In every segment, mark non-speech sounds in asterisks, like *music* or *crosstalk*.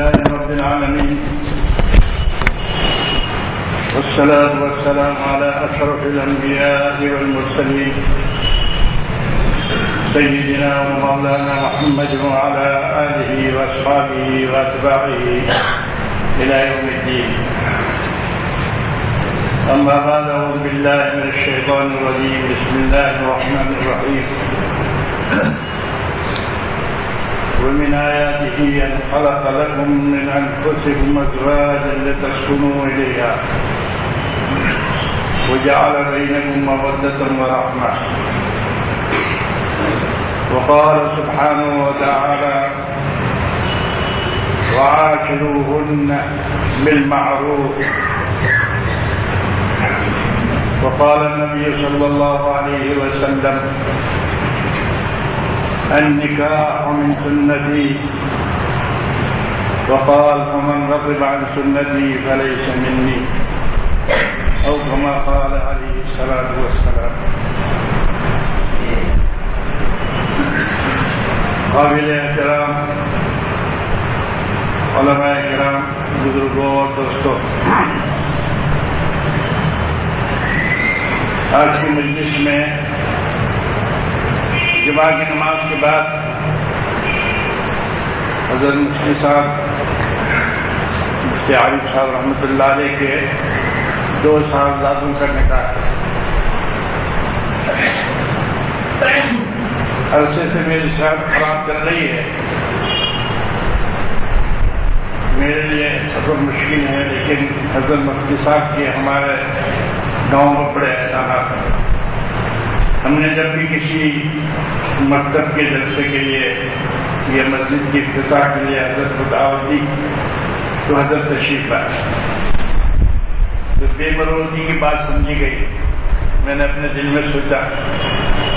لله رب العالمين. والصلاة والسلام على أشرف الأنبياء والمرسلين. سيدنا ومولانا محمد وعلى آله وأصحابه وأتباعه إلى يوم الدين. أما بعد أعوذ بالله من الشيطان الرجيم. بسم الله الرحمن الرحيم. ومن آياته أن خلق لكم من أنفسكم أزواجا لتسكنوا إليها وجعل بينكم مودة ورحمة. وقال سبحانه وتعالى وعاشروهن بالمعروف. وقال النبي صلى الله عليه وسلم النكاح من سنتي. وقال فمن رغب عن سنتي فليس مني. أو كما قال عليه الصلاة والسلام. قابل احترام علماء کرام بزرگوں اور دوستوں. آج کی مجلس میں جمعہ کی نماز کے بعد حضرت مفتی صاحب، مفتی عارف صاحب رحمۃ اللہ علیہ کے دو صاحبزادوں کا نکاح عرصے سے میری صحت خراب کر رہی ہے۔ میرے لیے سفر مشکل ہے، لیکن حضرت مفتی صاحب کے ہمارے گاؤں میں بڑے احسانات ہیں۔ ہم نے جب بھی کسی مکتب کے جلسے کے لیے یا مسجد کی افتتاح کے لیے حضرت کو دعوت دی تو حضرت تشریف لائے۔ تو بے بروزی کی بات سمجھی گئی۔ میں نے اپنے دل میں سوچا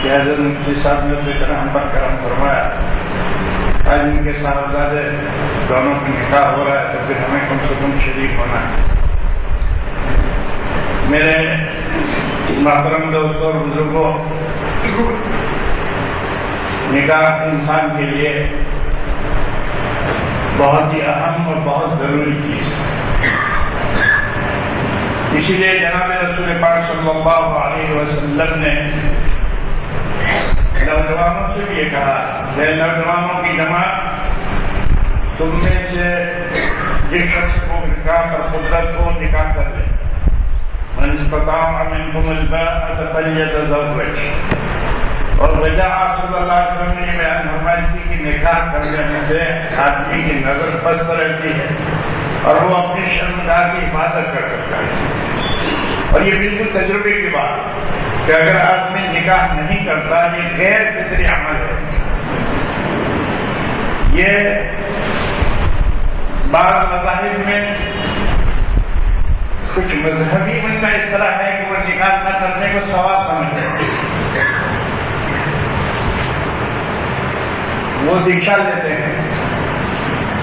کہ حضرت مفتی صاحب نے اپنی طرح ہم پر کرم فرمایا۔ آج ان کے صاحبزادے دونوں کا نکاح ہو رہا ہے تو پھر ہمیں کم سے کم شریک ہونا ہے۔ میرے محترم دوستوں اور بزرگوں، نکاح انسان کے لیے بہت ہی اہم اور بہت ضروری چیز ہے۔ اسی لیے جناب رسول پاک صلی اللہ علیہ وسلم نے نوجوانوں سے بھی یہ کہا کہ نوجوانوں کی جماعت، تم میں سے جس شخص کو نکاح کر قدرت کو نکاح کر لے من استطاع منكم الباء فليتزوج اور وجہ آپ صلی اللہ علیہ وسلم نے بیان فرمائی تھی کہ نکاح کرنے سے آدمی کی نظر پست رہتی ہے اور وہ اپنی شرمگاہ کی حفاظت کر سکتا ہے۔ اور یہ بالکل تجربے کی بات کہ اگر آدمی نکاح نہیں کرتا، یہ غیر فطری عمل ہے۔ یہ بعض مذاہب میں کچھ مذہبی ان کا اس طرح ہے کہ وہ نکاح نہ کرنے کو ثواب سمجھتے وہ دیکشا لیتے ہیں۔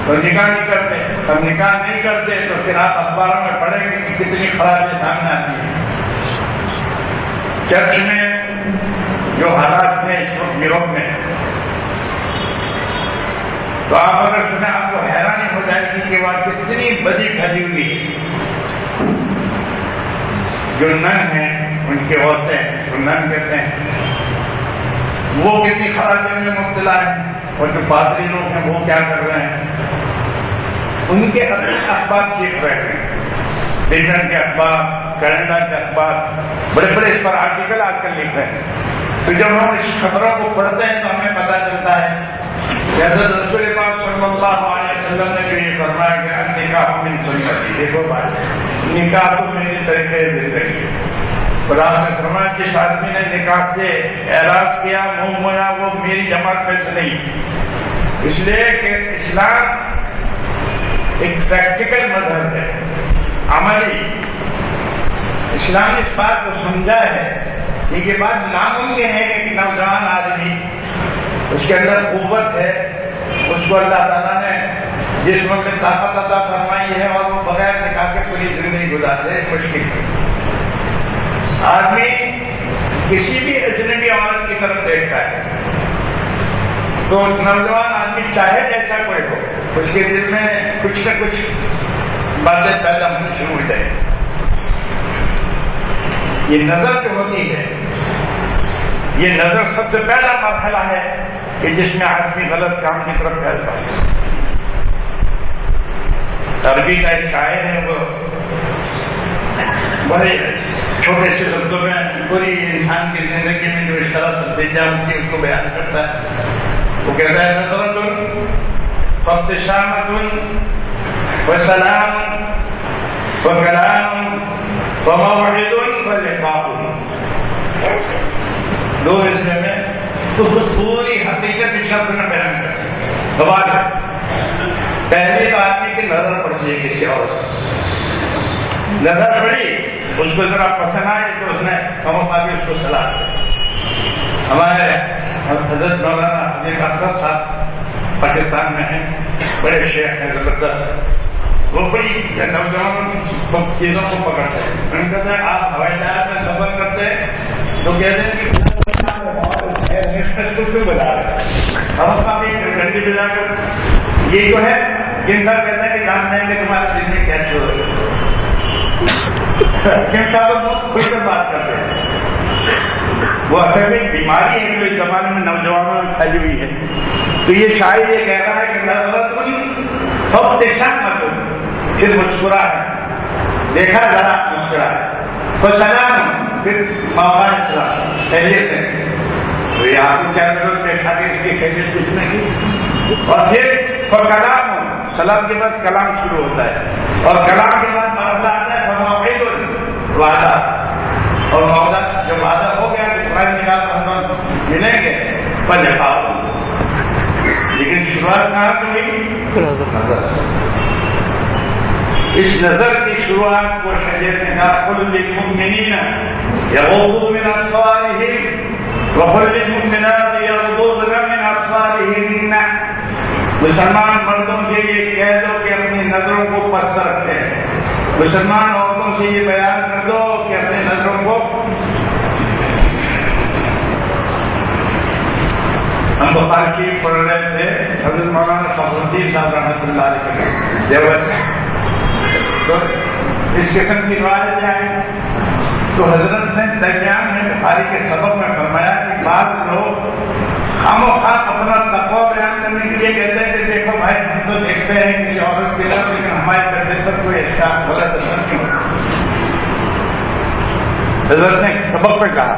تو نکاح نہیں کرتے۔ اور نکاح نہیں کرتے تو پھر آپ اخباروں میں پڑھیں گے کہ کتنی خرابی سامنے آتی ہے چرچ میں جو حالات ہیں اس وقت یوروپ میں، تو آپ اگر سنیں آپ کو حیرانی ہو جائے گی کہ وہ کتنی بدی پھیلی ہوئی ہے جو نن ہیں، ان کے عورتیں جو نن کہتے ہیں۔ وہ کتنی خرابی میں مبتلا ہیں اور جو پادری لوگ ہیں، وہ کیا کر رہے ہیں؟ ان کے اپنے اخبار چیک رہے ہیں۔ برٹن کے اخبار کینیڈا کے اخبار، بڑے بڑے اس پر آرٹیکل آج کل لکھ رہے ہیں۔ تو جب ہم اس خبروں کو پڑھتے ہیں تو ہمیں پتا چلتا ہے کہ رسول پاک صلی اللہ علیہ وسلم نے یہ فرمایا کہ نکاح من سنتی دیکھو نکاح تو میری طریقے زندگی خدا نے فرمایا جس آدمی نے نکاح سے اعراض کیا، منہ مویا، وہ میری جماعت میں سے نہیں۔ اس لیے کہ اسلام ایک پریکٹیکل مذہب ہے، عملی۔ اسلام اس بات کو سمجھا ہے۔ یہ بات ناممکن ہے کہ نوجوان آدمی اس کے اندر قوت ہے، اس کو اللہ تعالیٰ نے جس وقت طاقت عطا فرمائی ہے اور وہ بغیر نکاح کے پوری زندگی گزارتے، مشکل ہے۔ آدمی کسی بھی اجنبی عورت کی طرف دیکھتا ہے۔ تو نوجوان آدمی چاہے جیسا کوئی ہو، اس کے دل میں کچھ نہ کچھ باتیں پیدا ہونا شروع ہو جائے یہ نظر جو ہوتی ہے، یہ نظر سب سے پہلا مرحلہ ہے۔ کہ جس میں آدمی غلط کام کی طرف پھیلتا ہے۔ عربی کا ایک شاعر ہے، وہ بڑے چھوٹے سے شبدوں میں پوری انسان کی زندگی میں جو اس طرح سے ہوتی ہے اس کو بیان کرتا ہے۔ وہ کہتا ہے نظر تم فخت شام تم و سلام و کلام و موحد و لقاء دو حصے میں تو خود پوری حقیقت اس شبد میں بیان کرتے ہیں۔ سوال ہے۔ پہلی بات کی نظر پڑتی ہے کسی اور نظر پڑی، اس کو ذرا پسند آئے تو اس نے کم بھی اس کو سلا ہمارے حضرت مولانا ایک اکثر صاحب پاکستان میں ہیں، بڑے شیخ ہیں، زبردست وہ بڑی نوجوان چیزوں کو پکڑتے ہیں۔ کہتے ہیں آپ ہوائی جہاز میں سفر کرتے ہیں تو کہتے ہیں کہ بتا رہے ہم بجا کر یہ جو ہے کہ جان گے تمہارے میں بہت بات کرتے ہیں وہ اصل میں بیماری ہے جو اس زمانے میں نوجوانوں میں پھیلی ہوئی ہے تو یہ شاید یہ کہہ رہا ہے کہ نظرت سب مت پھر مسکرا ہے دیکھا ذرا مسکرا ہے تو سلام پھر موقع سلام خیریت تو یہ آپ کو کیا ضرورت دیکھا کہ اس کی خیریت پوچھنے کی اور پھر اور کلام، سلام کے بعد کلام شروع ہوتا ہے۔ اور کلام کے بعد معاملہ آتا ہے موقع وعدہ۔ اور معاملہ جب وعدہ ہو گیا کہ قرآن نکال ہم ملیں گے پر جفاف لیکن شروعات کہاں سے ہوئی اس نظر کی شروعات کو شریعت نے کہا خود لکھوں میں نہیں نا۔ یا للمؤمنین یغضوا من ابصارهم وقل للمؤمنات یغضضن من ابصارهن مسلمان مردوں سے یہ کہہ دو کہ اپنی نظروں کو پست رکھتے ہیں۔ مسلمان عورتوں سے یہ بیان کر دو کہ اپنے نظروں کو ہم بخار کی پڑھ رہے تھے، حضرت مولانا فخر صاحب رحمۃ اللہ علیہ دیوت تو اس قسم کی روایت جائے تو حضرت نے درمیان میں بخاری کے سبب میں فرمایا کہ بعض لوگ ہم و خاص اپنا تقوا بیان کرنے کے لیے کہتے ہیں کہ دیکھو بھائی، ہم تو دیکھتے ہیں کہ عورت کے لیکن ہمارے کرنے پر کوئی ایسا غلط اثر حضرت نے سبق پہ کہا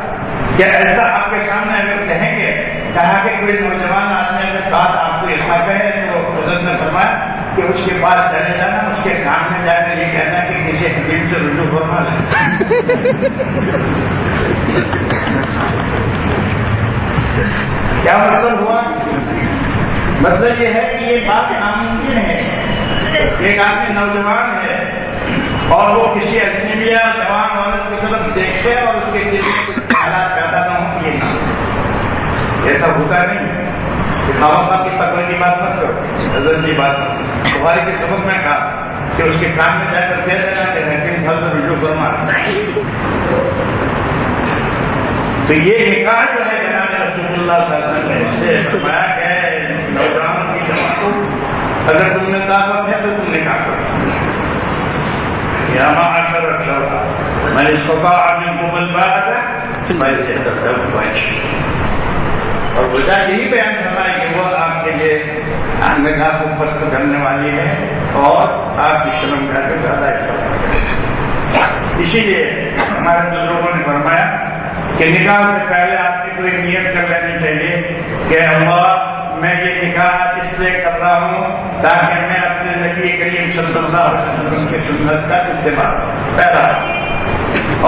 کہ ایسا آپ کے سامنے اگر کہیں گے، کہا کہ کوئی نوجوان آدمی اگر بات آپ کو ایسا کہے تو حضرت نے فرمایا کہ اس کے پاس چلے جانا، اس کے کام میں جا کر یہ کہنا کہ کسی حکیم سے رجوع فرما *laughs* کیا مطلب ہوا؟ مطلب یہ ہے کہ یہ بات ناممکن ہے۔ ایک آدمی نوجوان ہے اور وہ کسی اجنبیا جوان عورت کی طرف دیکھتے اور اس کے دل حالات پیدا نہ ہوں، یہ ایسا ہوتا نہیں۔ کہ خواہ کی تقوی کی بات مت کرو۔ نظر کی بات۔ تمہاری کے سبق میں کہا کہ اس کے کام میں جا کر کہہ دینا کہ حکیم گھر سے رجوع فرما تو یہ نکاح جو ہے جناب رسول اللہ صلی اللہ علیہ وسلم نے فرمایا کہ نوجوان کی جماعت اگر تم نے طاقت ہے تو تم نکاح کرو۔ یا ماں آ کر رکھا میں نے سوکھا آدمی کو بل پایا تھا میں اسے اور وجہ یہی بیان کرنا ہے کہ وہ آپ کے لیے نگاہ کو پست کرنے والی ہے اور آپ کی شرم کا کے زیادہ اسی لیے ہمارے بزرگوں نے فرمایا کہ نکاح سے پہلے آپ کی کوئی نیت کر لینی چاہیے کہ اللہ میں یہ نکاح اس لیے کر رہا ہوں تاکہ میں اپنے نبی کریم صلی اللہ علیہ وسلم کے سنت کا استعمال پیدا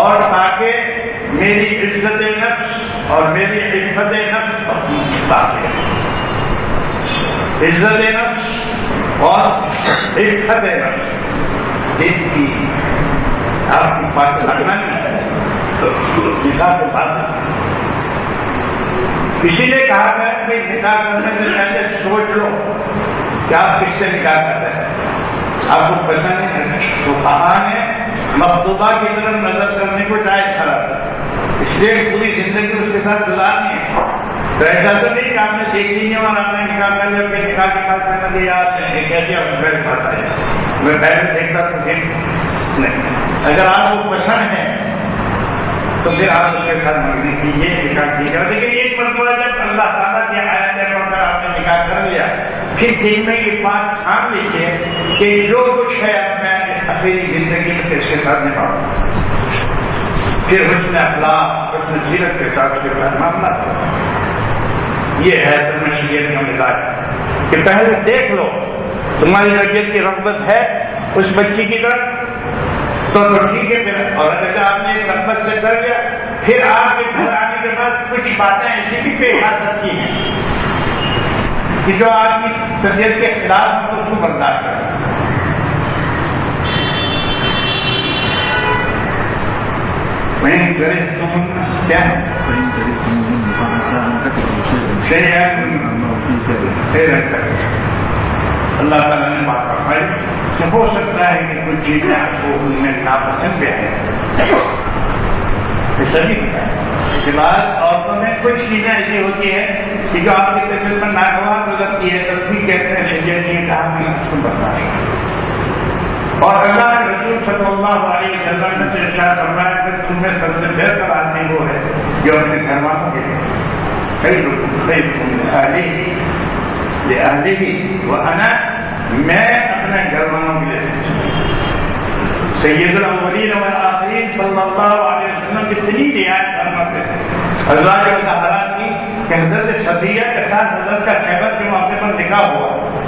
اور تاکہ میری عزت نفس اور میری عزت نفس اپنی عزت نفس اور عزت نفس جن کی آپ کی بات لگنا ہے تو نکاح کے بعد۔ اسی لیے کہا گیا کہ نکاح کرنے سے پہلے سوچ لو کہ آپ کس سے نکاح کرتے ہیں۔ آپ کو پسند نہیں ہے تو کہا ہے مقبوبہ کی طرف نظر کرنے کو جائز کرا اس لیے پوری زندگی اس کے ساتھ گزارنی ہے۔ تو ایسا تو نہیں کہ آپ نے دیکھ لی اور آپ نے نکاح کر لیا پھر نکاح نکال کرنا دیا ایک کہہ دیا میرے پاس آیا میں پہلے دیکھتا تو پھر نہیں۔ اگر آپ کو پسند ہے تو پھر آپ اس کے ساتھ مرضی کیجیے نکاح کیجیے۔ لیکن ایک مرتبہ جب اللہ تعالیٰ کی آیت ہے پڑھ کر آپ نے نکاح کر لیا۔ پھر دل میں یہ بات ٹھان لیجیے کہ جو کچھ ہے، میں اپنی زندگی میں اس کے ساتھ نبھاؤں۔ پھر حسن اخلاق حسن سیرت کے ساتھ اس کے ساتھ معاملہ یہ ہے تمہیں شریعت کا مزاج۔ کہ پہلے دیکھ لو، تمہاری طبیعت کی رغبت ہے اس بچی کی طرف، تو ٹھیک ہے پھر، اور اگر آپ نے رغبت سے کر لیا، پھر آپ کے گھر آنے کے بعد کچھ باتیں ایسی بھی پیش آ سکتی ہیں کہ جو آپ کی طبیعت کے خلاف اس کو برداشت کر اللہ تعالیٰ نے بات فرمائی کہ ہو سکتا ہے کہ کچھ چیزیں آپ کو ان میں ناپسند بھی آئیں سبھی اس کے بعد عورتوں میں کچھ چیزیں ایسی ہوتی ہیں کہ جو آپ کی طبیعت میں ناگوار گزرتی ہے تب بھی کہتے ہیں شریعت نے کہا میں اس کو برداشت اور اللہ کے رسول صلی اللہ علیہ وسلم نے سے ارشاد فرمایا کہ تم میں سب سے بہتر آدمی وہ ہے جو اپنے گھر والوں کے کئی لوگ کئی اہلی ہی وہ انا، میں اپنے گھر والوں کے لیے۔ سید الاولین والآخرین صلی اللہ علیہ وسلم کتنی رعایت کرنا تھے حضرات مظاہرات کی کہ حضرت صفیہ کے ساتھ حضرت کا خیبر کے موقع پر نکاح ہوا۔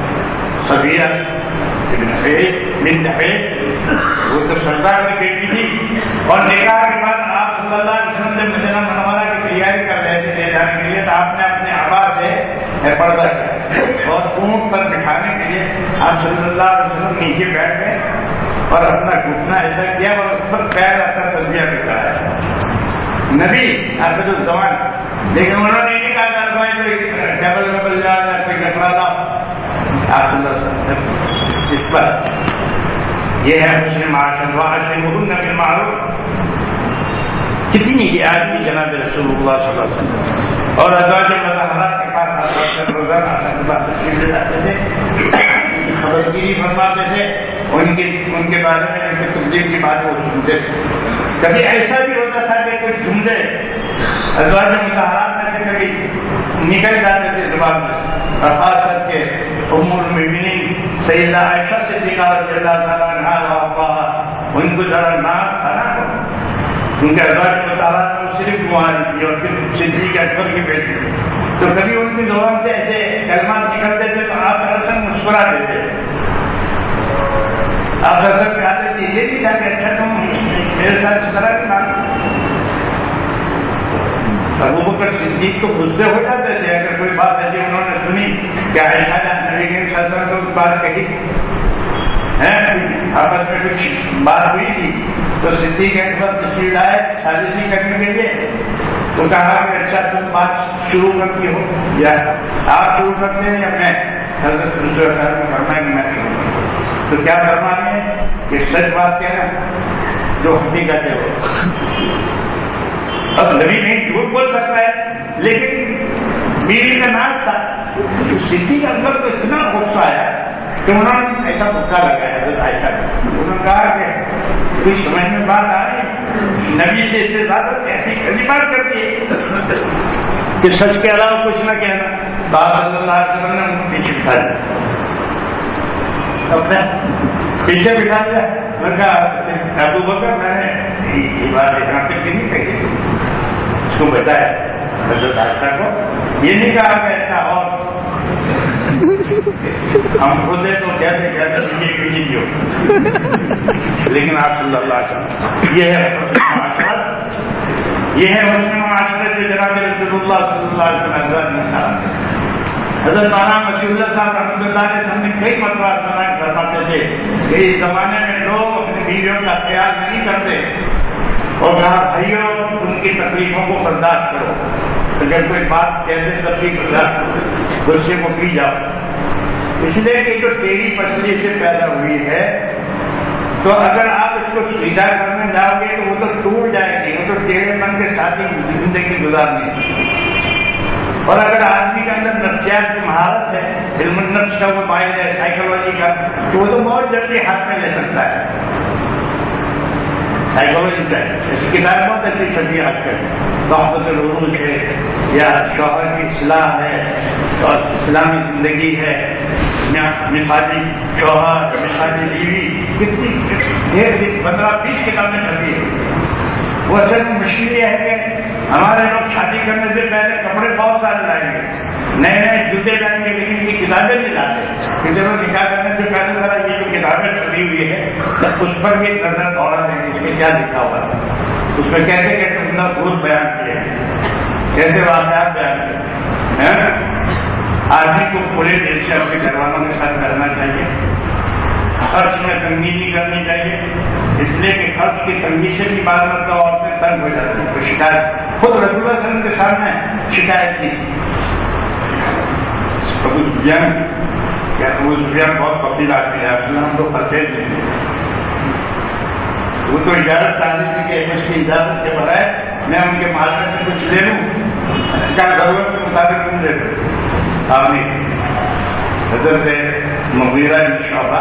صفیہ ابن حفیظ بن حفیظ وہ تو سردار کی بیٹی تھی اور نکاح کے بعد آپ صلی اللہ علیہ وسلم سے مدینہ منورہ کی تیاری کر رہے تھے لے جانے کے لیے تو آپ نے اپنے آواز سے پردہ کیا اور اونٹ پر بٹھانے کے لیے آپ صلی اللہ علیہ وسلم نیچے بیٹھ گئے اور اپنا گھٹنا ایسا کیا اور اس پر پیر ایسا سبزیاں بٹھایا نبی آپ جو زبان لیکن انہوں نے نہیں کہا ڈبل ڈبل جا رہا کوئی کپڑا لاؤ آپ صلی اللہ علیہ وسلم اس پر یہ ہے مسلم معاشر معاشر نبی معروف۔ کتنی ہی آدمی جناب رسول اللہ صلی اللہ علیہ وسلم۔ اور ازواج مظاہرات کے پاس روزانہ جاتے تھے۔ خبر گیری فرماتے تھے۔ ان کے ان کے بارے میں ان کے تبدیل کی بات وہ سنتے تھے۔ کبھی ایسا بھی ہوتا تھا کہ کوئی جملے ازواج مظاہرات میں سے کبھی نکل جاتے تھے زبان میں۔ اور خاص کر کے ام المؤمنین سیدہ عائشہ سے دکھا رضی اللہ تعالیٰ ان کو ذرا نام تھا نا ان کے ازواج مطالعہ میں صرف کماری تھی اور پھر صدی کے اکبر کی بیٹی تو کبھی ان کی زبان سے ایسے کلمات نکلتے تھے تو آپ دراصل مسکرا دیتے آپ دراصل کہتے تھے، یہ بھی تھا کہ اچھا تم میرے ساتھ اس طرح کی بات ابو بکر صدیق تو غصے ہو جاتے تھے، اگر کوئی بات ایسی انہوں نے سنی کہ ایسا جان نبی بات کہی آپس میں کچھ بات ہوئی تھی۔ تو سدھی کے وقت تشریف لائے سازشی کرنے کے لیے۔ تو کہا کہ اچھا تم بات شروع کرتی ہو۔ یا آپ شروع کرتے ہیں یا میں؟ حضرت دوسرے خیال میں کرنا کہ میں شروع تو کیا کرنا ہے کہ سچ بات کیا ہے؟ جو حقیقت ہے وہ اب نبی نہیں جھوٹ بول سکتا ہے، لیکن میری کا نام تھا سدھی کے اندر تو اتنا غصہ آیا کہ انہوں نے ایسا پکا لگایا، حضرت عائشہ انہوں نے کہا کہ کچھ سمجھ میں بات آ رہی نبی سے سے زیادہ ایسی کبھی بات کرتی ہے کہ سچ کے علاوہ کچھ نہ کہنا بابا صلی اللہ علیہ وسلم نے پیچھے بٹھا دیا۔ پیچھے بٹھا دیا۔ میں کہا، ابو بکر، میں نے یہ بات یہاں پہ نہیں کہی۔ اس کو بتایا۔ حضرت عائشہ کو یہ نہیں کہا کہ ایسا اور ہم خود تو کہتے کہتے یہ بھی نہیں ہو لیکن آپ صلی اللہ علیہ یہ ہے یہ ہے مسلم معاشرت کے جناب رسول اللہ صلی اللہ علیہ وسلم، حضرت مانا مشی اللہ صاحب رحمۃ اللہ علیہ وسلم نے کئی مرتبہ سماج فرماتے تھے کہ اس زمانے میں لوگ اپنی بیویوں کا خیال نہیں کرتے اور کہا بھائیوں، ان کی تکلیفوں کو برداشت کرو۔ اگر کوئی بات کیسے تکلیف برداشت کرو۔ غصے کو پی جاؤ۔ اس لیے کہ جو ٹیڑھی پسلی سے پیدا ہوئی ہے، تو اگر آپ اس کو سیدھا کرنے جاؤ گے تو وہ تو ٹوٹ جائے گی، وہ تو ٹیڑھے من کے ساتھ ہی زندگی گزارنی اور اگر آدمی کے اندر نفسیات کی مہارت ہے، علم النفس کا، وہ مائل ہے سائیکولوجی کا، تو وہ تو بہت جلدی ہاتھ میں لے سکتا ہے۔ سائیکولوجی کا۔ ایسی کتاب بہت اچھی چھٹی آج کل محبت العروج ہے یا شوہر کی اصلاح ہے اور اسلامی زندگی ہے۔ مثالی شوہر مثالی بیوی، کتنی ڈھیر پندرہ بیس کتابیں چھپی ہے وہ اصل میں مشکل یہ ہے کہ ہمارے لوگ شادی کرنے سے پہلے کپڑے بہت سارے لائیں گے نئے نئے جوتے لائیں گے لیکن یہ کتابیں نہیں لاتے۔ کسی لوگ نکاح کرنے سے پہلے ذرا یہ جو کتابیں چھپی ہوئی ہے اس پر بھی نظر دورہ دیں گے اس میں کیا لکھا ہوا ہے۔ اس میں کیسے کیسے عمدہ بھوت بیان کیے ہیں کیسے واقعات بیان کیے آدمی کو پورے دیش سے اپنے گھر والوں کے ساتھ کرنا چاہیے؟ خرچ میں تنگی نہیں کرنی چاہیے۔ اس لیے کہ خرچ کی تنگی سے بھی بات کرتا اور سے تنگ ہو جاتی ہے تو شکایت خود رسول وسلم کے سامنے شکایت کی ابو سفیان کیا ابو سفیان بہت فصیل آتی ہے اصل ہم تو خرچے وہ تو اجازت چاہتی تھی کہ اس کی اجازت کے بغیر میں ان کے معاشرے سے کچھ لے لوں۔ کیا ضرورت کے مطابق تم دے سکتے آپ حضرت مغیرہ شعبہ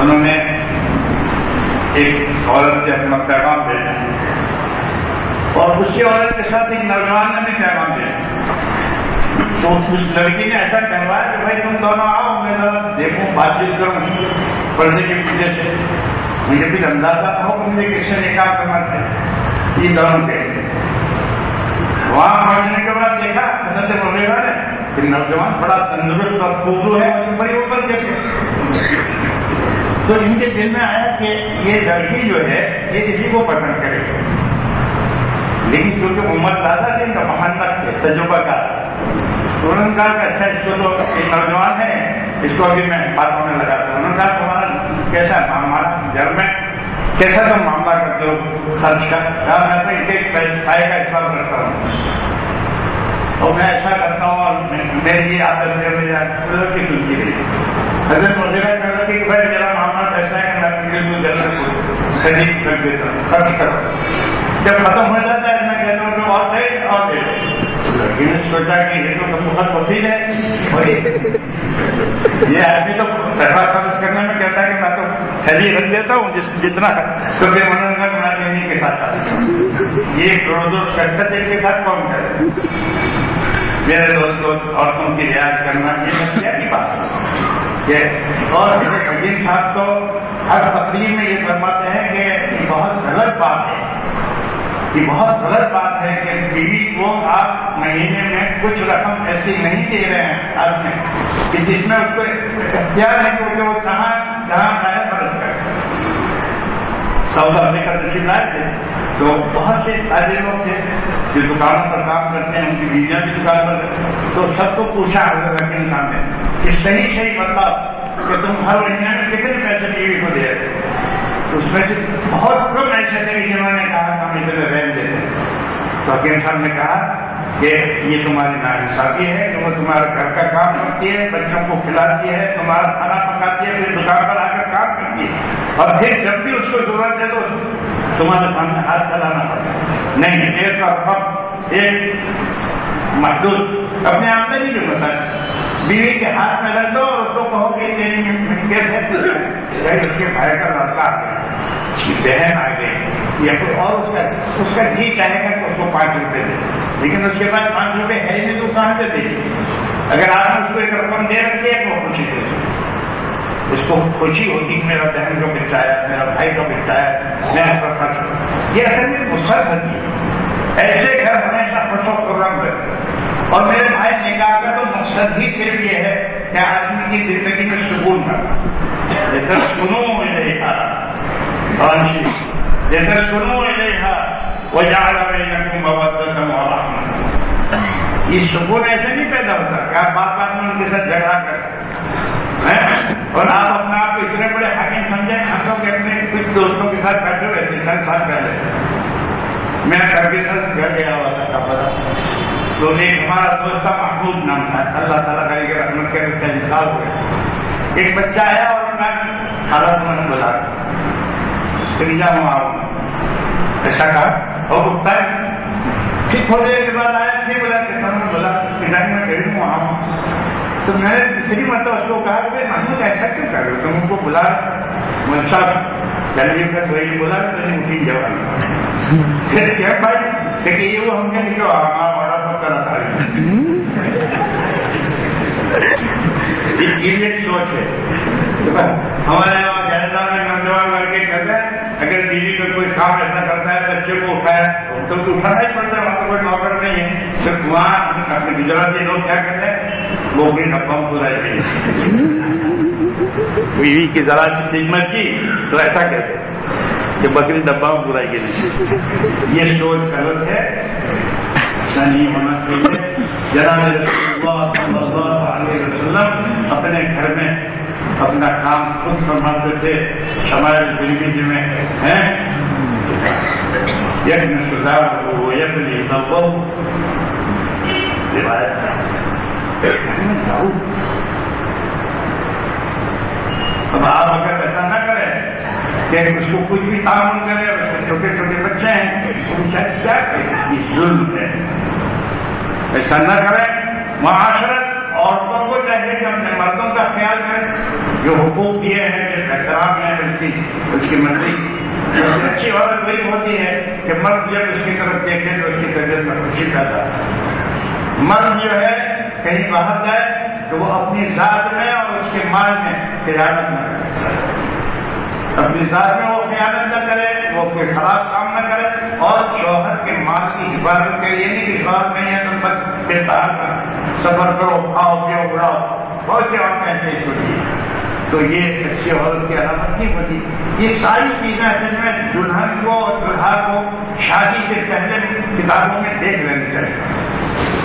انہوں نے ایک عورت سے اپنا پیغام بھیجا۔ اور اسی عورت کے ساتھ ایک نوجوان نے بھی پیغام دیا تو اس لڑکی نے ایسا کہوایا کہ بھائی تم دونوں آؤ، میں ذرا دیکھوں، بات چیت کروں، پڑھنے کی وجہ سے۔ مجھے بھی اندازہ ہو کہ مجھے کس سے نکاح کرنا تھا۔ یہ دونوں کے وہاں پڑھنے کے بعد دیکھا حضرت مغیرہ نے کہ نوجوان بڑا تندرست اور خوبصورت ہے اور بڑی اوپر دیکھے تو ان کے دل میں آیا کہ یہ لڑکی جو ہے، یہ کسی کو پسند کرے۔ لیکن کیونکہ عمر زیادہ تھے ان کا محنت تھے، تجربہ کا تو انہوں نے کہا کہ اچھا اس کو تو ایک نوجوان ہے، اس کو ابھی میں بات ہونے لگا۔ تھا انہوں نے کہا تمہارا کیسا ہمارا گھر میں کیسا تم معاملہ کرتے ہو؟ خرچ کا۔ کہا میں تو ایک پائے کا استعمال کرتا ہوں۔ اور میں ایسا کرتا ہوں اور میری عادت ہے میری کی سنتی رہی حضرت وغیرہ کر کہ بھائی میرا معاملہ ایسا ہے کہ میں اپنے کو جلد شریف کر دیتا ہوں خرچ کر جب ختم ہو جاتا ہے میں کہتا ہوں کہ اور دے اور دے۔ لیکن نے سوچا کہ یہ تو بہت وسیل ہے۔ یہ آدمی تو پیسہ خرچ کرنے میں کہتا ہے کہ میں تو تھیلی رکھ دیتا ہوں جس جتنا کیونکہ منورنجن میں نہیں کے ساتھ یہ روز روز کرتا کے ساتھ کون کرے۔ میرے دوستوں، عورتوں کی رعایت کرنا یہ مسئلہ کی بات ہے۔ اور عظیم صاحب تو ہر تقریر میں یہ فرماتے ہیں کہ یہ بہت غلط بات ہے۔ یہ بہت غلط بات ہے کہ بیوی کو آپ مہینے میں کچھ رقم ایسی نہیں دے رہے ہیں آپ میں۔ کہ جس میں اس کو اختیار ہے کیونکہ وہ کہاں جہاں چاہے فرض کرے سعود افریقہ تشریف لائے تھے تو بہت سے سارے لوگ تھے جو دکانوں پر کام کرتے ہیں، ان کی بیویاں بھی دکان پر تو سب کو پوچھا حضرت رکھنے کام میں کہ صحیح صحیح مطلب کہ تم ہر مہینے میں کتنے پیسے بیوی کو دے تو اس میں سے بہت کم ایسے تھے جنہوں نے کہا ہم اتنے رین دیتے تو حکیم صاحب نے کہا کہ یہ تمہاری ناانصافی ہے، کہ وہ تمہارا گھر کا کام کرتی ہے، بچوں کو کھلاتی ہے، تمہارا کھانا پکاتی ہے، پھر دکان پر آ کر کام کرتی ہے۔ اور پھر جب بھی اس کو ضرورت ہے تو تمہارے سامنے ہاتھ چلانا پڑتا نہیں، ایک رقم ایک محدود۔ اپنے آمدنی بھی بتا بیوی کے ہاتھ میں رکھ دو اور اس کو کہو کہ اس کے بھائی کا لڑکا بہن آ گئی۔ یا کوئی اور اس کا اس کا جی چاہے گا کہ اس کو پانچ روپے دے۔ لیکن اس کے بعد پانچ روپے ہے نہیں تو کہاں سے دے؟ اگر آپ نے اس کو ایک رقم دے رکھی ہے تو خوشی دے۔ اس کو خوشی ہوتی کہ میرا بہن کا کو بچایا میرا بھائی کا کو بچایا میں اس کا خرچ یہ اصل میں مسرت ہوتی ایسے گھر ہمیشہ خوش و خرم رہتے اور میرے بھائی نکاح کا تو مقصد ہی صرف یہ ہے کہ آدمی کی زندگی میں سکون کرنا۔ جیسے سنو مجھے اور جیسے سنو مجھے وہ جا رہا یہ سکون ایسے نہیں پیدا ہوتا کہ آپ بات بات میں ان کے ساتھ جھگڑا کر اور آپ اپنے آپ کو اتنے بڑے حاکم سمجھیں ہم لوگ اپنے کچھ دوستوں کے ساتھ بیٹھے ہوئے تھے سر ساتھ کر رہے میں گھر کے گھر گیا ہوا تھا پتا تو ایک ہمارا دوست کا محبوب نام تھا۔ اللہ تعالیٰ کا ایک رحمت کے اس کا انتقال ہو گیا۔ ایک بچہ آیا اور میں حالت میں بلا پھر جاؤں آپ ایسا کہا اور اٹھتا ہے۔ پھر کے بعد آیا پھر بولا کہ میں بولا کہ میں گئی ہوں وہاں تو میں نے تیسری مرتبہ مطلب اس کو کہا کہ محمود ایسا کیوں کر رہے تم ان کو بلا منشا یعنی چلیے پھر بولا تو نہیں اٹھی جواب پھر کیا بھائی؟ کہ یہ وہ ہم نے نکلو ہمارا بڑا سب کرا تھا اس سوچ ہے۔ ہمارے وہاں جنتا میں نوجوان لڑکے کہتے ہیں اگر بیوی میں کوئی کام ایسا کرتا ہے، بچے کو اٹھایا تو اٹھانا ہی پڑتا ہے وہاں کوئی نوکر نہیں ہے۔ صرف وہاں اپنے گجراتی لوگ کیا کہتے ہیں؟ وہ بھی ڈبا پورا بیوی کی ذرا سی خدمت کی تو ایسا کہتے کہ بکری ڈبا میں پورا کے لیے یہ سوچ غلط ہے۔ ایسا نہیں ہونا چاہیے۔ جناب وسلم اپنے گھر میں اپنا کام خود سنبھالتے تھے۔ ہمارے زندگی میں ہیں۔ یقین سزار ہو یقین اب آپ اگر ایسا نہ کریں کہ اس کو کچھ بھی تعاون کرے اور چھوٹے چھوٹے بچے ہیں ان شاید کیا ظلم ہے ایسا نہ کریں معاشرت عورتوں کو چاہیے کہ اپنے مردوں کا خیال کریں جو حقوق دیے ہیں جو احترام ہے اس کی اس کی مرضی۔ اچھی عورت وہی ہوتی ہے کہ مرد جب اس کی طرف دیکھے تو اس کی طبیعت میں خوشی پیدا ہے مرد جو ہے کہیں باہر جائے تو وہ اپنی ذات میں اور اس کے مال میں خیالت نہ کرے۔ اپنی ذات میں وہ خیالت نہ کرے، وہ کوئی خراب کام نہ کرے اور شوہر کے مال کی حفاظت کے لیے نہیں کہ شوہر نہیں ہے، تم تک بے کر سفر کرو، کھاؤ، پیو اڑاؤ بہت سی عورتیں ایسے چھوٹی تو یہ اچھی عورت کی علامت نہیں ہوتی۔ یہ ساری چیزیں جن میں دلہن کو اور دلہا کو شادی سے پہلے کتابوں میں دیکھ لینی چاہیے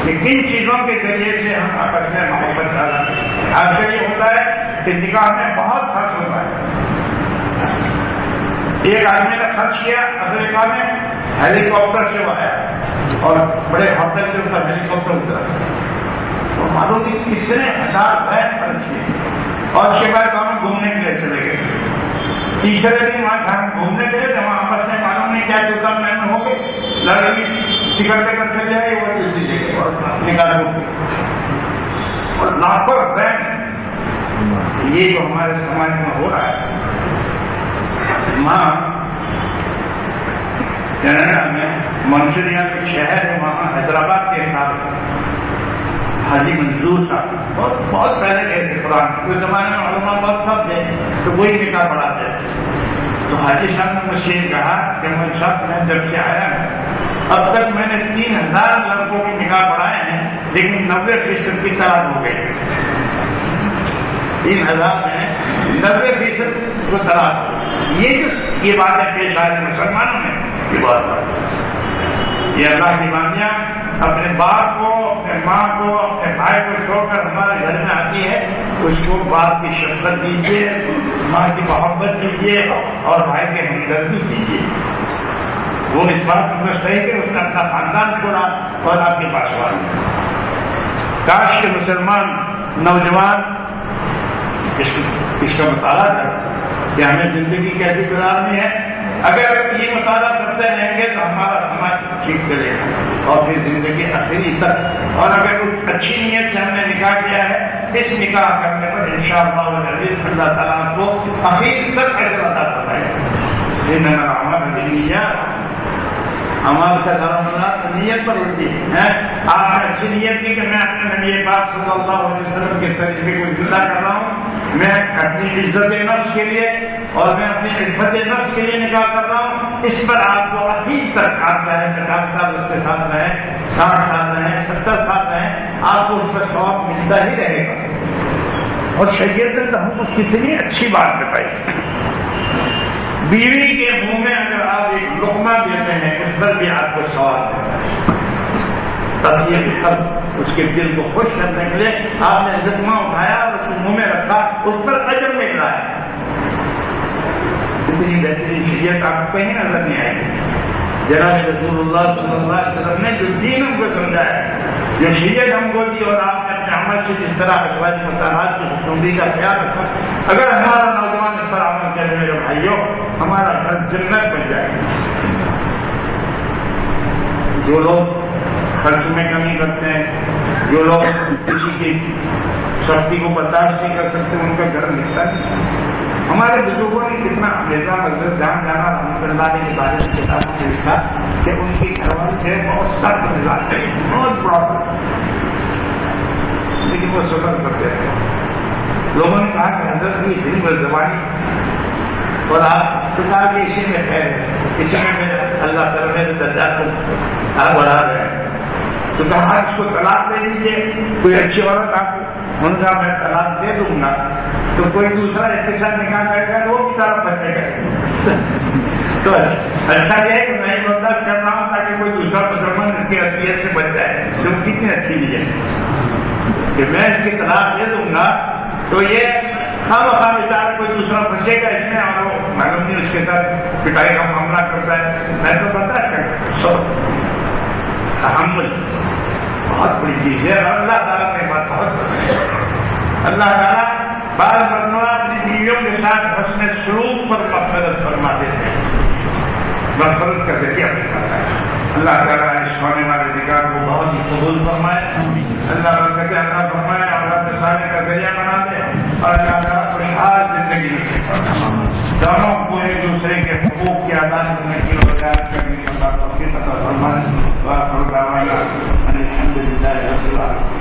کہ کن چیزوں کے ذریعے سے ہم آپس میں محبت ڈالا آج کل یہ ہوتا ہے کہ نکاح میں بہت خرچ ہوتا ہے۔ ایک آدمی نے خرچ کیا افریقہ میں ہیلی کاپٹر سے وہ آیا اور بڑے ہوٹل سے اس کا ہیلی کاپٹر اترا۔ تو معلوم کہ کتنے ہزار بینک خرچ کیے۔ اور اس کے بعد ہم گھومنے کے لیے چلے گئے۔ تیسرے دن وہاں گھومنے کے لیے وہاں آپس میں معلوم نہیں کیا جوتا میں ہو گئے لڑکی ٹکٹ لے کر جائے وہ دوسری جگہ اور نکال اور لاکھوں بینک یہ جو ہمارے سماج میں ہو رہا ہے، ماں، کینیڈا میں منشوریا کے شہر ہے، وہاں حیدرآباد کے ساتھ حاجی منظور صاحب۔ بہت بہت پہلے گئے تھے قرآن کوئی زمانے میں علماء بہت کم تھے، تو وہی نکاح پڑھاتے تو حاجی صاحب نے مجھ سے کہا کہ میں صاحب میں جب سے آیا ہوں، اب تک میں نے تین ہزار لڑکوں کے نکاح پڑھائے ہیں، لیکن نبے فیصد کی طرح ہو گئی۔ تین ہزار میں نبے فیصد کو طرح یہ جو یہ باتیں پیش آ رہی مسلمانوں میں، یہ بات یہ اللہ کی مانیاں اپنے باپ کو، اپنے ماں کو کو چھوڑ کر ہمارے گھر میں آتی ہے، اس کو باپ کی شفقت دیجیے ماں کی محبت دیجیے اور بھائی کے ہمدردی دیجیے وہ اس بات کو خوش رہے کہ اس نے اپنا خاندان چھوڑا اور آپ کے پاس والے کاش کے مسلمان نوجوان اس کا مطالعہ کر کہ ہمیں زندگی کیسی گزارنی ہے۔ اگر یہ مطالعہ کرتے رہیں گے ہمارا سماج ٹھیک کرے۔ گا اور پھر زندگی آخری تک۔ اور اگر کچھ اچھی نیت سے ہم نے نکاح کیا ہے، اس نکاح کرنے پر ان شاء اللہ اللہ تعالیٰ کو ابھی تک ایسا بتا سکتا ہے۔ جی، ہمارا کا دھرم نیت پر ہوتی ہے۔ آپ اچھی نیت کی کہ میں اپنے نبی پاک صلی اللہ علیہ وسلم کے طریقے کو جدا کر رہا ہوں۔ میں اپنی عزت نفس کے لیے اور میں اپنی عزت نفس کے لیے نکاح کر رہا ہوں۔ اس پر آپ کو ابھی تک آپ رہے پچاس سال اس کے ساتھ رہے ساٹھ سال رہے ستر سال رہے آپ کو اس کا شوق ملتا ہی رہے گا۔ اور شریعت نے ہم کو کتنی اچھی بات بتائی۔ بیوی کے منہ میں اگر آپ ایک لقمہ دیتے ہیں، اس پر بھی آپ کو سوال ہے۔ تب یہ سب اس کے دل کو خوش کرنے کے لیے آپ نے لقمہ اٹھایا اور منہ میں رکھا، اس پر اجر مل رہا ہے۔ اتنی شریعت آپ کہیں نظر نہیں آئے گی۔ جناب رسول اللہ صلی اللہ علیہ وسلم نے جو دین ہم کو سمجھایا، جو شریعت ہم کو دی اور آپ نے اپنے عمل سے جس طرح ازواج مسالات کی حکمری کا خیال رکھا، اگر ہمارا نوجوان اس پر عمل کرے میرے بھائیوں، ہمارا گھر جنت بن جائے گا۔ جو لوگ خرچ میں کمی کرتے ہیں، جو لوگ کسی کی سختی کو برداشت نہیں کر سکتے، ان کا گھر لکھتا نہیں۔ ہمارے بزرگوں نے کتنا میزا مذہب جان جانا رحمت اللہ کے بارے میں کتابوں سے لکھا کہ ان کی گھر والے تھے، بہت سخت مزاج تھے، بہت پرابلم لیکن وہ سفر کرتے تھے لوگوں نے کہا کہ حضرت کی دن بھر زبانی اور آپ پتا کہ اسی میں ہے، اسی میں میں اللہ تعالیٰ نے درجات کو بڑھا رہے ہیں تو کہا اس کو طلاق دے دیجیے کوئی اچھی عورت آپ ان کا میں طلاق دے دوں گا۔ تو کوئی دوسرا اس کے ساتھ نکاح کرے گا وہ بھی طرف بچے گا۔ تو اچھا یہ ہے کہ میں برداشت مطلب کر رہا ہوں تاکہ کوئی دوسرا مسلمان اس کی اصلیت سے بچ جائے تو کتنی اچھی بھی ہے۔ کہ میں اس کی طلاق دے دوں گا تو یہ خام خام بچار کوئی دوسرا پھنسے گا، اس میں اور وہ معلوم نہیں اس کے ساتھ پٹائی کا معاملہ کرتا ہے۔ میں تو برداشت کرتا ہوں۔ تحمل بہت بڑی چیز ہے۔ اللہ بات بہت بڑی اللہ تعالیٰ بعض مرتبہ اپنی بیویوں کے ساتھ حسن سلوک پر مفرت فرما دیتے ہیں۔ مفرت کا ذریعہ بتاتا ہے۔ اللہ تعالیٰ اس سونے والے نکاح کو بہت ہی قبول فرمائے۔ اللہ برکت اللہ فرمائے؟ اللہ کے سامنے کا ذریعہ بنا دے اور اللہ تعالیٰ اپنی ہر زندگی میں دونوں کو ایک دوسرے کے حقوق کی ادا کرنے کی وضاحت کرنے کی اللہ توفیق عطا فرمائے۔ الحمد للہ